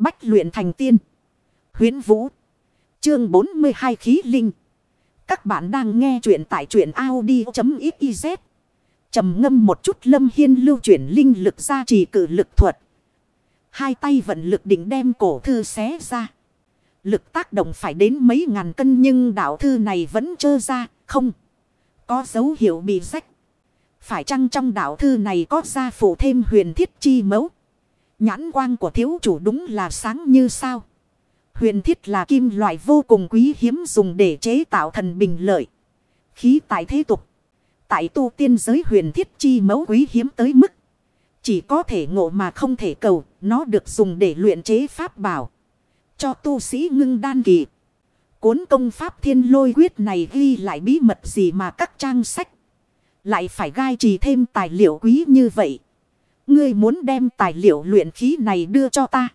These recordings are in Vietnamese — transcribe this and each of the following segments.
Bách luyện thành tiên. Huyến Vũ. Chương 42 khí linh. Các bạn đang nghe truyện tại truyện Audi.xyz. trầm ngâm một chút lâm hiên lưu chuyển linh lực ra trì cử lực thuật. Hai tay vận lực định đem cổ thư xé ra. Lực tác động phải đến mấy ngàn cân nhưng đạo thư này vẫn trơ ra, không. Có dấu hiệu bị rách. Phải chăng trong đạo thư này có gia phụ thêm huyền thiết chi mẫu? Nhãn quang của thiếu chủ đúng là sáng như sao. Huyền thiết là kim loại vô cùng quý hiếm dùng để chế tạo thần bình lợi. Khí tại thế tục. Tại tu tiên giới huyền thiết chi mẫu quý hiếm tới mức. Chỉ có thể ngộ mà không thể cầu. Nó được dùng để luyện chế pháp bảo. Cho tu sĩ ngưng đan kỳ. Cuốn công pháp thiên lôi quyết này ghi lại bí mật gì mà các trang sách. Lại phải gai trì thêm tài liệu quý như vậy. Ngươi muốn đem tài liệu luyện khí này đưa cho ta.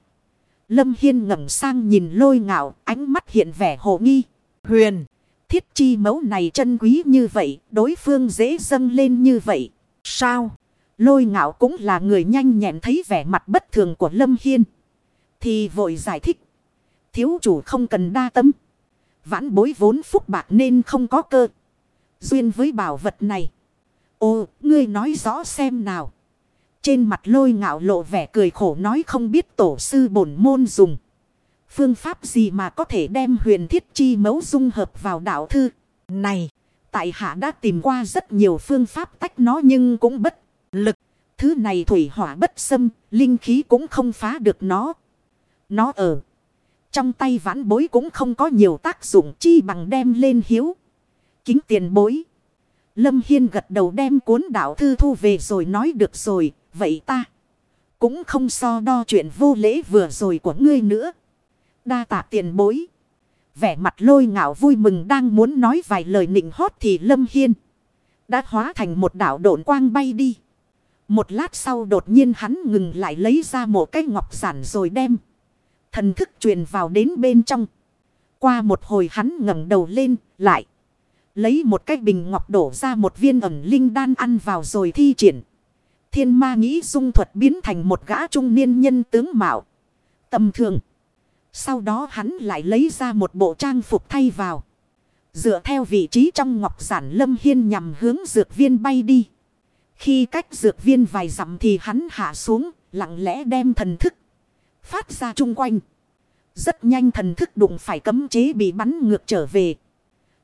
Lâm Hiên ngẩng sang nhìn lôi ngạo, ánh mắt hiện vẻ hồ nghi. Huyền, thiết chi mẫu này chân quý như vậy, đối phương dễ dâng lên như vậy. Sao? Lôi ngạo cũng là người nhanh nhẹn thấy vẻ mặt bất thường của Lâm Hiên. Thì vội giải thích. Thiếu chủ không cần đa tâm. Vãn bối vốn phúc bạc nên không có cơ. Duyên với bảo vật này. Ô, ngươi nói rõ xem nào. Trên mặt lôi ngạo lộ vẻ cười khổ nói không biết tổ sư bổn môn dùng. Phương pháp gì mà có thể đem huyền thiết chi mấu dung hợp vào đạo thư. Này, tại hạ đã tìm qua rất nhiều phương pháp tách nó nhưng cũng bất lực. Thứ này thủy hỏa bất xâm, linh khí cũng không phá được nó. Nó ở. Trong tay vãn bối cũng không có nhiều tác dụng chi bằng đem lên hiếu. Kính tiền bối. Lâm Hiên gật đầu đem cuốn đạo thư thu về rồi nói được rồi, vậy ta cũng không so đo chuyện vô lễ vừa rồi của ngươi nữa. Đa tạ tiền bối. Vẻ mặt lôi ngạo vui mừng đang muốn nói vài lời nịnh hót thì Lâm Hiên đã hóa thành một đảo độn quang bay đi. Một lát sau đột nhiên hắn ngừng lại lấy ra một cái ngọc giản rồi đem. Thần thức truyền vào đến bên trong. Qua một hồi hắn ngẩng đầu lên lại. Lấy một cái bình ngọc đổ ra một viên ẩm linh đan ăn vào rồi thi triển. Thiên ma nghĩ dung thuật biến thành một gã trung niên nhân tướng mạo. Tầm thường. Sau đó hắn lại lấy ra một bộ trang phục thay vào. Dựa theo vị trí trong ngọc giản lâm hiên nhằm hướng dược viên bay đi. Khi cách dược viên vài dặm thì hắn hạ xuống, lặng lẽ đem thần thức. Phát ra chung quanh. Rất nhanh thần thức đụng phải cấm chế bị bắn ngược trở về.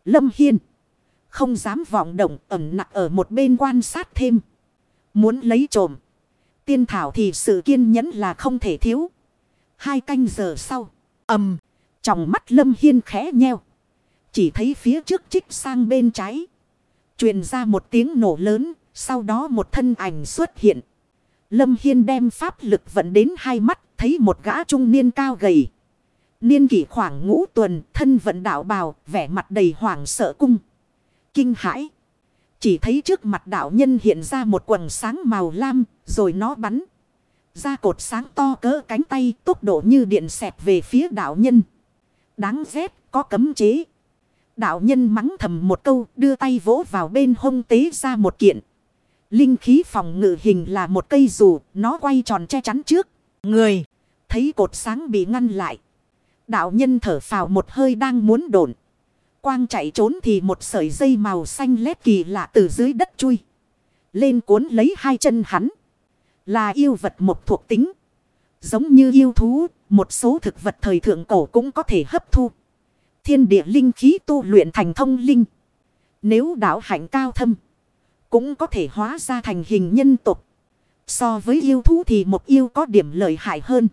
Lâm Hiên. Không dám vọng động ẩn nặng ở một bên quan sát thêm. Muốn lấy trộm. Tiên thảo thì sự kiên nhẫn là không thể thiếu. Hai canh giờ sau. ầm, Trong mắt Lâm Hiên khẽ nheo. Chỉ thấy phía trước trích sang bên trái. truyền ra một tiếng nổ lớn. Sau đó một thân ảnh xuất hiện. Lâm Hiên đem pháp lực vận đến hai mắt. Thấy một gã trung niên cao gầy. Niên kỷ khoảng ngũ tuần. Thân vận đạo bào. Vẻ mặt đầy hoảng sợ cung kinh hãi. Chỉ thấy trước mặt đạo nhân hiện ra một quần sáng màu lam, rồi nó bắn. Ra cột sáng to cỡ cánh tay tốc độ như điện xẹp về phía đạo nhân. Đáng ghét, có cấm chế. Đạo nhân mắng thầm một câu đưa tay vỗ vào bên hông tế ra một kiện. Linh khí phòng ngự hình là một cây dù, nó quay tròn che chắn trước. Người, thấy cột sáng bị ngăn lại. Đạo nhân thở phào một hơi đang muốn đổn. Quang chạy trốn thì một sợi dây màu xanh lét kỳ lạ từ dưới đất chui. Lên cuốn lấy hai chân hắn. Là yêu vật một thuộc tính. Giống như yêu thú, một số thực vật thời thượng cổ cũng có thể hấp thu. Thiên địa linh khí tu luyện thành thông linh. Nếu đạo hạnh cao thâm, cũng có thể hóa ra thành hình nhân tục. So với yêu thú thì một yêu có điểm lợi hại hơn.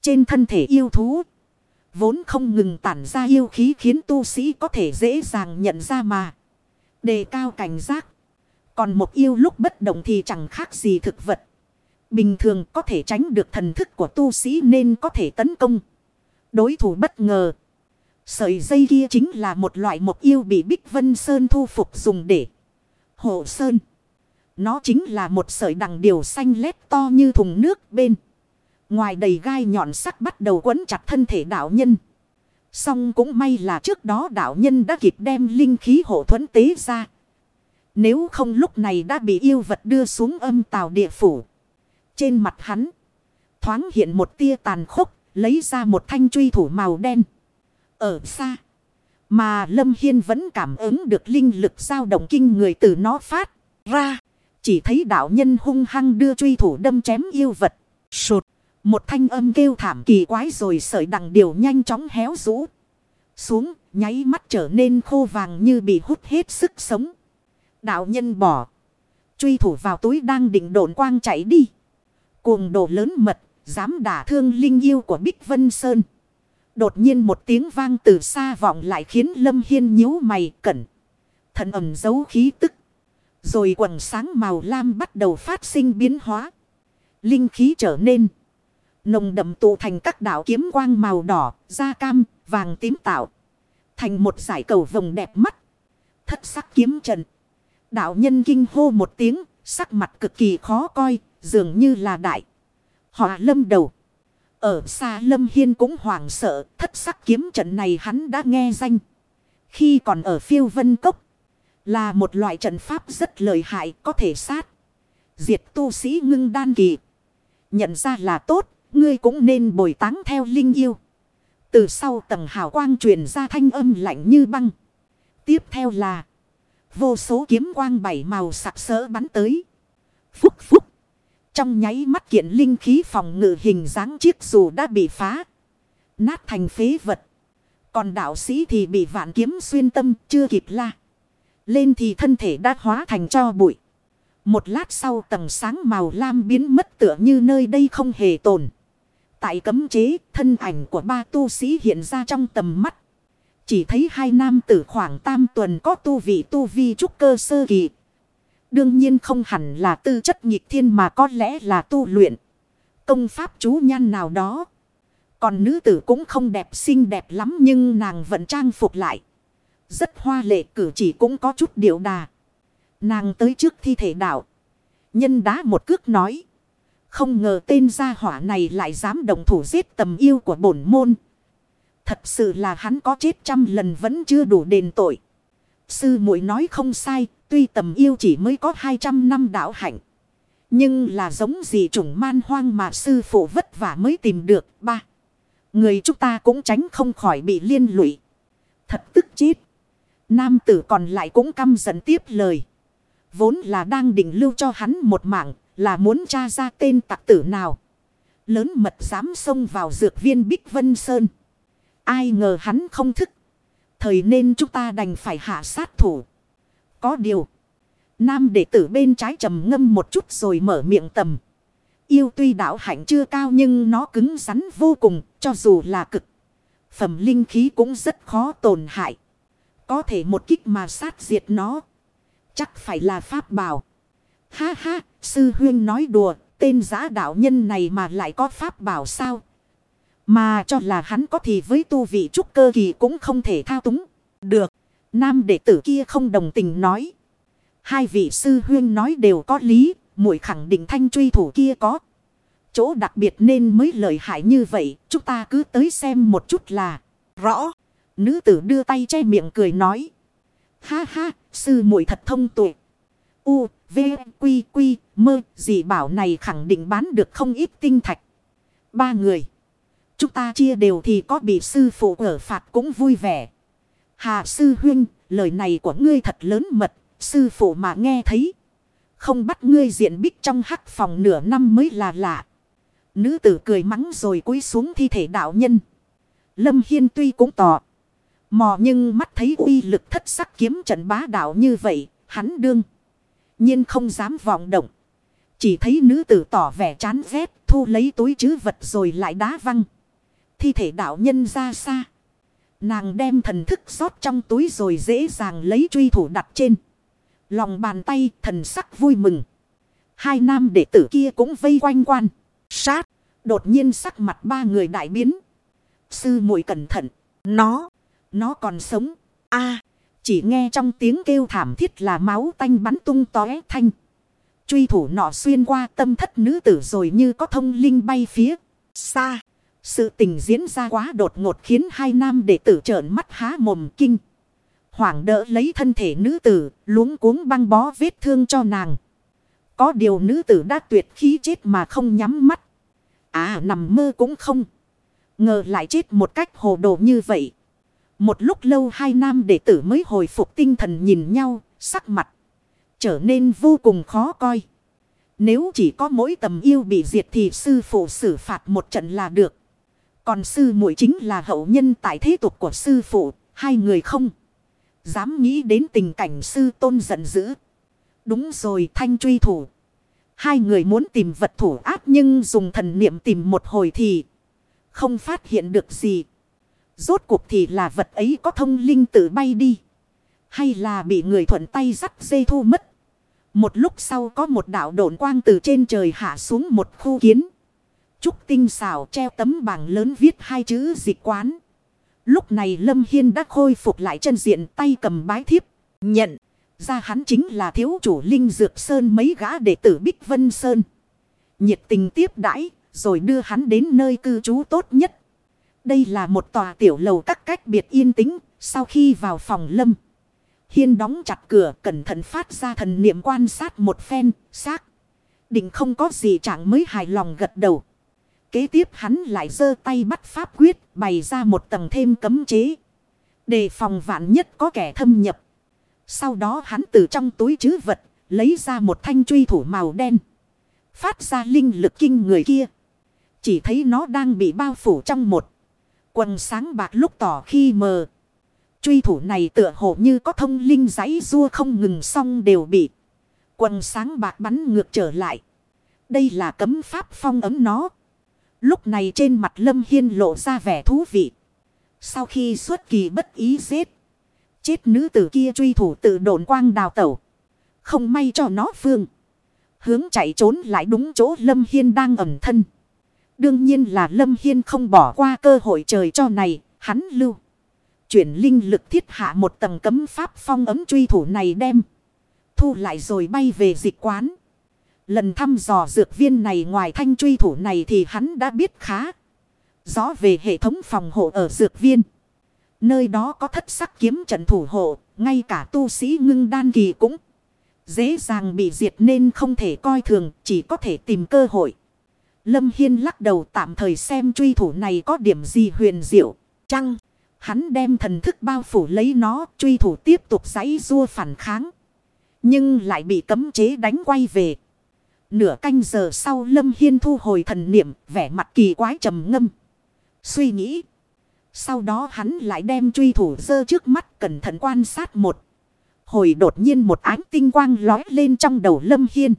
Trên thân thể yêu thú Vốn không ngừng tản ra yêu khí khiến tu sĩ có thể dễ dàng nhận ra mà. Đề cao cảnh giác. Còn một yêu lúc bất động thì chẳng khác gì thực vật. Bình thường có thể tránh được thần thức của tu sĩ nên có thể tấn công. Đối thủ bất ngờ. Sợi dây kia chính là một loại mộc yêu bị Bích Vân Sơn thu phục dùng để hộ sơn. Nó chính là một sợi đằng điều xanh lét to như thùng nước bên. Ngoài đầy gai nhọn sắc bắt đầu quấn chặt thân thể đạo nhân. Xong cũng may là trước đó đạo nhân đã kịp đem linh khí hộ thuẫn tế ra. Nếu không lúc này đã bị yêu vật đưa xuống âm tào địa phủ. Trên mặt hắn. Thoáng hiện một tia tàn khốc. lấy ra một thanh truy thủ màu đen. Ở xa. Mà Lâm Hiên vẫn cảm ứng được linh lực dao động kinh người từ nó phát ra. Chỉ thấy đạo nhân hung hăng đưa truy thủ đâm chém yêu vật. Sụt. Một thanh âm kêu thảm kỳ quái rồi sợi đằng điều nhanh chóng héo rũ. Xuống, nháy mắt trở nên khô vàng như bị hút hết sức sống. Đạo nhân bỏ. Truy thủ vào túi đang định độn quang chạy đi. Cuồng đồ lớn mật, dám đả thương linh yêu của Bích Vân Sơn. Đột nhiên một tiếng vang từ xa vọng lại khiến Lâm Hiên nhíu mày cẩn. Thần ẩm giấu khí tức. Rồi quần sáng màu lam bắt đầu phát sinh biến hóa. Linh khí trở nên nồng đậm tụ thành các đảo kiếm quang màu đỏ, da cam, vàng tím tạo. Thành một giải cầu vồng đẹp mắt. Thất sắc kiếm trận. Đạo nhân kinh hô một tiếng, sắc mặt cực kỳ khó coi, dường như là đại. Họ lâm đầu. Ở xa lâm hiên cũng hoảng sợ, thất sắc kiếm trận này hắn đã nghe danh. Khi còn ở phiêu vân cốc, là một loại trận pháp rất lợi hại có thể sát. Diệt tu sĩ ngưng đan kỳ. Nhận ra là tốt, ngươi cũng nên bồi táng theo linh yêu. Từ sau tầng hào quang truyền ra thanh âm lạnh như băng. Tiếp theo là, vô số kiếm quang bảy màu sặc sỡ bắn tới. Phúc phúc. Trong nháy mắt kiện linh khí phòng ngự hình dáng chiếc dù đã bị phá. Nát thành phế vật. Còn đạo sĩ thì bị vạn kiếm xuyên tâm chưa kịp la. Lên thì thân thể đã hóa thành cho bụi. Một lát sau tầng sáng màu lam biến mất tựa như nơi đây không hề tồn. Tại cấm chế, thân ảnh của ba tu sĩ hiện ra trong tầm mắt. Chỉ thấy hai nam tử khoảng tam tuần có tu vị tu vi trúc cơ sơ kỳ. Đương nhiên không hẳn là tư chất nhịp thiên mà có lẽ là tu luyện. Công pháp chú nhan nào đó. Còn nữ tử cũng không đẹp xinh đẹp lắm nhưng nàng vẫn trang phục lại. Rất hoa lệ cử chỉ cũng có chút điệu đà. Nàng tới trước thi thể đạo. Nhân đá một cước nói. Không ngờ tên gia hỏa này lại dám đồng thủ giết tầm yêu của bổn môn. Thật sự là hắn có chết trăm lần vẫn chưa đủ đền tội. Sư muội nói không sai, tuy tầm yêu chỉ mới có 200 năm đạo hạnh. Nhưng là giống gì chủng man hoang mà sư phụ vất vả mới tìm được. Ba, người chúng ta cũng tránh không khỏi bị liên lụy. Thật tức chết. Nam tử còn lại cũng căm giận tiếp lời. Vốn là đang định lưu cho hắn một mạng, là muốn tra ra tên tặc tử nào. Lớn mật dám xông vào dược viên Bích Vân Sơn. Ai ngờ hắn không thức. Thời nên chúng ta đành phải hạ sát thủ. Có điều. Nam đệ tử bên trái trầm ngâm một chút rồi mở miệng tầm. Yêu tuy đạo hạnh chưa cao nhưng nó cứng rắn vô cùng, cho dù là cực. Phẩm linh khí cũng rất khó tổn hại. Có thể một kích mà sát diệt nó. Chắc phải là pháp bảo. Ha ha, sư huyên nói đùa, tên giá đạo nhân này mà lại có pháp bảo sao? Mà cho là hắn có thì với tu vị trúc cơ kỳ cũng không thể thao túng. Được, nam đệ tử kia không đồng tình nói. Hai vị sư huyên nói đều có lý, muội khẳng định thanh truy thủ kia có. Chỗ đặc biệt nên mới lợi hại như vậy, chúng ta cứ tới xem một chút là rõ. Nữ tử đưa tay che miệng cười nói. Ha ha, sư muội thật thông tuệ. U, V, Quy, Quy, mơ, gì bảo này khẳng định bán được không ít tinh thạch. Ba người. Chúng ta chia đều thì có bị sư phụ ở phạt cũng vui vẻ. Hà sư huynh, lời này của ngươi thật lớn mật, sư phụ mà nghe thấy. Không bắt ngươi diện bích trong hắc phòng nửa năm mới là lạ. Nữ tử cười mắng rồi cúi xuống thi thể đạo nhân. Lâm Hiên tuy cũng tỏ. Mò nhưng mắt thấy uy lực thất sắc kiếm trận bá đạo như vậy, hắn đương nhiên không dám vọng động. Chỉ thấy nữ tử tỏ vẻ chán ghét, thu lấy túi chứ vật rồi lại đá văng. Thi thể đạo nhân ra xa. Nàng đem thần thức rót trong túi rồi dễ dàng lấy truy thủ đặt trên. Lòng bàn tay thần sắc vui mừng. Hai nam đệ tử kia cũng vây quanh quan. Sát. Đột nhiên sắc mặt ba người đại biến. Sư muội cẩn thận. Nó. Nó còn sống. a chỉ nghe trong tiếng kêu thảm thiết là máu tanh bắn tung tóe thanh. Truy thủ nọ xuyên qua tâm thất nữ tử rồi như có thông linh bay phía xa. Sự tình diễn ra quá đột ngột khiến hai nam đệ tử trợn mắt há mồm kinh. Hoảng đỡ lấy thân thể nữ tử, luống cuống băng bó vết thương cho nàng. Có điều nữ tử đã tuyệt khí chết mà không nhắm mắt. À nằm mơ cũng không. Ngờ lại chết một cách hồ đồ như vậy. Một lúc lâu hai nam đệ tử mới hồi phục tinh thần nhìn nhau, sắc mặt trở nên vô cùng khó coi. Nếu chỉ có mỗi tầm yêu bị diệt thì sư phụ xử phạt một trận là được. Còn sư muội chính là hậu nhân tại thế tục của sư phụ, hai người không. Dám nghĩ đến tình cảnh sư tôn giận dữ. Đúng rồi thanh truy thủ. Hai người muốn tìm vật thủ ác nhưng dùng thần niệm tìm một hồi thì không phát hiện được gì. Rốt cuộc thì là vật ấy có thông linh tự bay đi. Hay là bị người thuận tay dắt dây thu mất. Một lúc sau có một đạo độn quang từ trên trời hạ xuống một khu kiến. Trúc tinh xảo treo tấm bảng lớn viết hai chữ dịch quán. Lúc này Lâm Hiên đã khôi phục lại chân diện tay cầm bái thiếp. Nhận ra hắn chính là thiếu chủ Linh Dược Sơn mấy gã đệ tử Bích Vân Sơn. Nhiệt tình tiếp đãi, rồi đưa hắn đến nơi cư trú tốt nhất. Đây là một tòa tiểu lầu các cách biệt yên tĩnh sau khi vào phòng Lâm. Hiên đóng chặt cửa cẩn thận phát ra thần niệm quan sát một phen, xác. Định không có gì chẳng mới hài lòng gật đầu. Kế tiếp hắn lại giơ tay bắt pháp quyết bày ra một tầng thêm cấm chế. Đề phòng vạn nhất có kẻ thâm nhập. Sau đó hắn từ trong túi chứ vật lấy ra một thanh truy thủ màu đen. Phát ra linh lực kinh người kia. Chỉ thấy nó đang bị bao phủ trong một quần sáng bạc lúc tỏ khi mờ. Truy thủ này tựa hồ như có thông linh giấy rua không ngừng xong đều bị. Quần sáng bạc bắn ngược trở lại. Đây là cấm pháp phong ấm nó. Lúc này trên mặt Lâm Hiên lộ ra vẻ thú vị. Sau khi xuất kỳ bất ý giết. Chết nữ tử kia truy thủ tự đồn quang đào tẩu. Không may cho nó phương. Hướng chạy trốn lại đúng chỗ Lâm Hiên đang ẩn thân. Đương nhiên là Lâm Hiên không bỏ qua cơ hội trời cho này. Hắn lưu. Chuyển linh lực thiết hạ một tầng cấm pháp phong ấm truy thủ này đem. Thu lại rồi bay về dịch quán. Lần thăm dò dược viên này ngoài thanh truy thủ này thì hắn đã biết khá. Rõ về hệ thống phòng hộ ở dược viên. Nơi đó có thất sắc kiếm trận thủ hộ. Ngay cả tu sĩ ngưng đan kỳ cũng dễ dàng bị diệt nên không thể coi thường. Chỉ có thể tìm cơ hội. Lâm Hiên lắc đầu tạm thời xem truy thủ này có điểm gì huyền diệu. Chăng? Hắn đem thần thức bao phủ lấy nó, truy thủ tiếp tục giãy rua phản kháng. Nhưng lại bị cấm chế đánh quay về. Nửa canh giờ sau Lâm Hiên thu hồi thần niệm, vẻ mặt kỳ quái trầm ngâm. Suy nghĩ. Sau đó hắn lại đem truy thủ dơ trước mắt cẩn thận quan sát một. Hồi đột nhiên một ánh tinh quang lói lên trong đầu Lâm Hiên.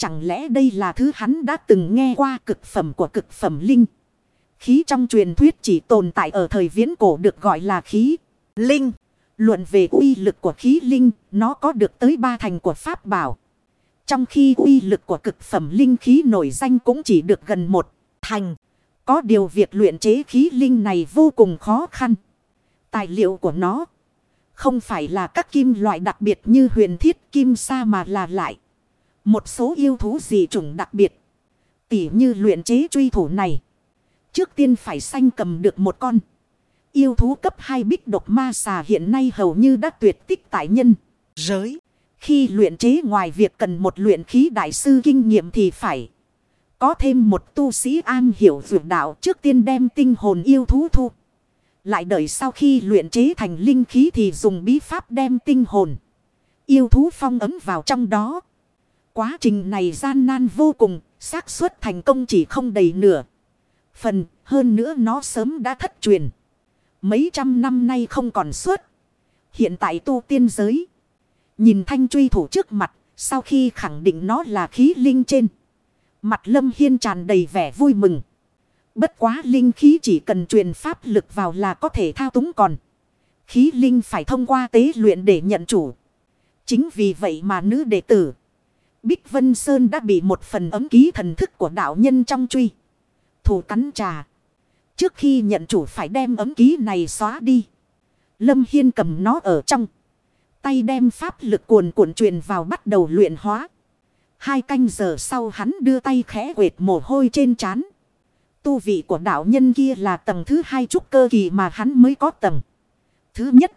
Chẳng lẽ đây là thứ hắn đã từng nghe qua cực phẩm của cực phẩm linh. Khí trong truyền thuyết chỉ tồn tại ở thời viễn cổ được gọi là khí linh. Luận về uy lực của khí linh, nó có được tới ba thành của pháp bảo. Trong khi uy lực của cực phẩm linh khí nổi danh cũng chỉ được gần một thành. Có điều việc luyện chế khí linh này vô cùng khó khăn. Tài liệu của nó không phải là các kim loại đặc biệt như huyền thiết kim sa mà là lại. Một số yêu thú dị chủng đặc biệt. Tỉ như luyện chế truy thủ này. Trước tiên phải sanh cầm được một con. Yêu thú cấp 2 bích độc ma xà hiện nay hầu như đã tuyệt tích tại nhân. Giới. Khi luyện chế ngoài việc cần một luyện khí đại sư kinh nghiệm thì phải. Có thêm một tu sĩ an hiểu vượt đạo trước tiên đem tinh hồn yêu thú thu. Lại đợi sau khi luyện chế thành linh khí thì dùng bí pháp đem tinh hồn. Yêu thú phong ấm vào trong đó. Quá trình này gian nan vô cùng, xác suất thành công chỉ không đầy nửa phần, hơn nữa nó sớm đã thất truyền. Mấy trăm năm nay không còn suốt. Hiện tại tu tiên giới. Nhìn thanh truy thủ trước mặt, sau khi khẳng định nó là khí linh trên. Mặt lâm hiên tràn đầy vẻ vui mừng. Bất quá linh khí chỉ cần truyền pháp lực vào là có thể thao túng còn. Khí linh phải thông qua tế luyện để nhận chủ. Chính vì vậy mà nữ đệ tử. Bích Vân Sơn đã bị một phần ấm ký thần thức của đạo nhân trong truy thủ cắn trà. Trước khi nhận chủ phải đem ấm ký này xóa đi. Lâm Hiên cầm nó ở trong. Tay đem pháp lực cuồn cuộn truyền vào bắt đầu luyện hóa. Hai canh giờ sau hắn đưa tay khẽ quệt mồ hôi trên trán. Tu vị của đạo nhân kia là tầng thứ hai trúc cơ kỳ mà hắn mới có tầng. Thứ nhất.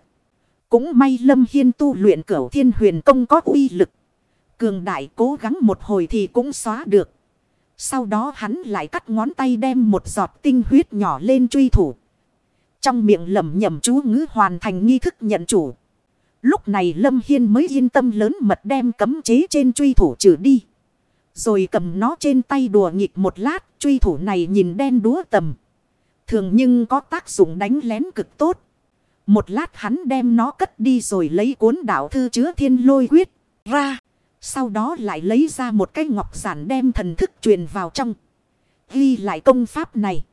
Cũng may Lâm Hiên tu luyện cửu thiên huyền công có uy lực. Cường đại cố gắng một hồi thì cũng xóa được. Sau đó hắn lại cắt ngón tay đem một giọt tinh huyết nhỏ lên truy thủ. Trong miệng lẩm nhẩm chú ngữ hoàn thành nghi thức nhận chủ. Lúc này Lâm Hiên mới yên tâm lớn mật đem cấm chế trên truy thủ trừ đi. Rồi cầm nó trên tay đùa nghịch một lát, truy thủ này nhìn đen đúa tầm. Thường nhưng có tác dụng đánh lén cực tốt. Một lát hắn đem nó cất đi rồi lấy cuốn đạo thư chứa thiên lôi quyết ra. Sau đó lại lấy ra một cái ngọc giản đem thần thức truyền vào trong. Ghi lại công pháp này.